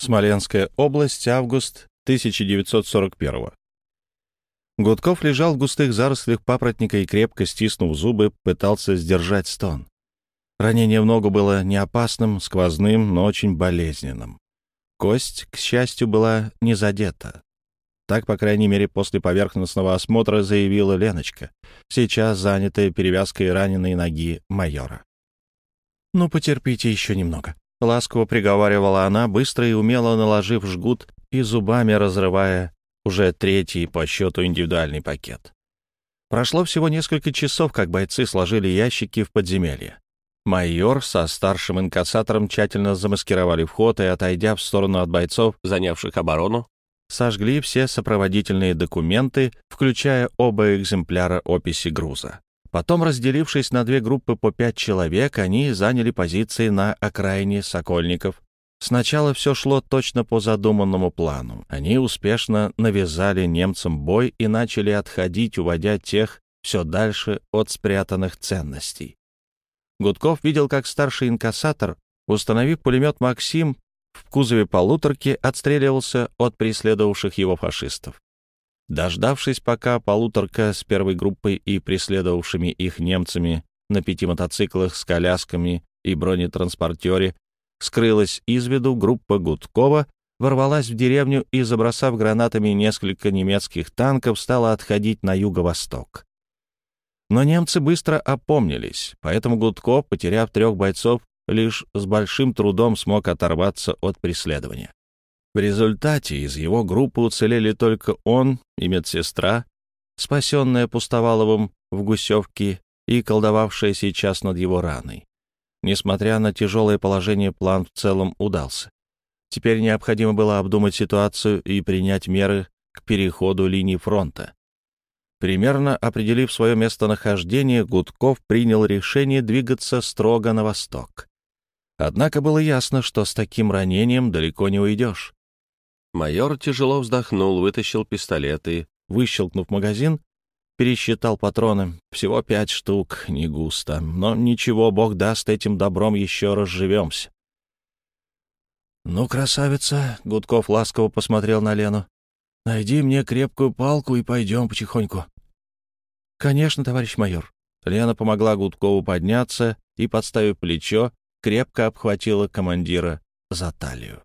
Смоленская область, август 1941 Гудков лежал в густых зарослях папоротника и, крепко стиснув зубы, пытался сдержать стон. Ранение в ногу было не опасным, сквозным, но очень болезненным. Кость, к счастью, была не задета. Так, по крайней мере, после поверхностного осмотра заявила Леночка, сейчас занятая перевязкой раненой ноги майора. «Ну, потерпите еще немного», — ласково приговаривала она, быстро и умело наложив жгут и зубами разрывая уже третий по счету индивидуальный пакет. Прошло всего несколько часов, как бойцы сложили ящики в подземелье. Майор со старшим инкассатором тщательно замаскировали вход и, отойдя в сторону от бойцов, занявших оборону, сожгли все сопроводительные документы, включая оба экземпляра описи груза. Потом, разделившись на две группы по пять человек, они заняли позиции на окраине Сокольников. Сначала все шло точно по задуманному плану. Они успешно навязали немцам бой и начали отходить, уводя тех все дальше от спрятанных ценностей. Гудков видел, как старший инкассатор, установив пулемет «Максим», в кузове полуторки отстреливался от преследовавших его фашистов. Дождавшись, пока полуторка с первой группой и преследовавшими их немцами на пяти мотоциклах с колясками и бронетранспортере скрылась из виду, группа Гудкова ворвалась в деревню и, забросав гранатами несколько немецких танков, стала отходить на юго-восток. Но немцы быстро опомнились, поэтому Гудков, потеряв трех бойцов, лишь с большим трудом смог оторваться от преследования. В результате из его группы уцелели только он и медсестра, спасенная Пустоваловым в Гусевке и колдовавшая сейчас над его раной. Несмотря на тяжелое положение, план в целом удался. Теперь необходимо было обдумать ситуацию и принять меры к переходу линии фронта. Примерно определив свое местонахождение, Гудков принял решение двигаться строго на восток. Однако было ясно, что с таким ранением далеко не уйдешь. Майор тяжело вздохнул, вытащил пистолет и, выщелкнув магазин, пересчитал патроны. Всего пять штук, не густо. Но ничего, бог даст, этим добром еще разживемся. «Ну, красавица!» — Гудков ласково посмотрел на Лену. «Найди мне крепкую палку и пойдем потихоньку». «Конечно, товарищ майор». Лена помогла Гудкову подняться и, подставив плечо, крепко обхватила командира за талию.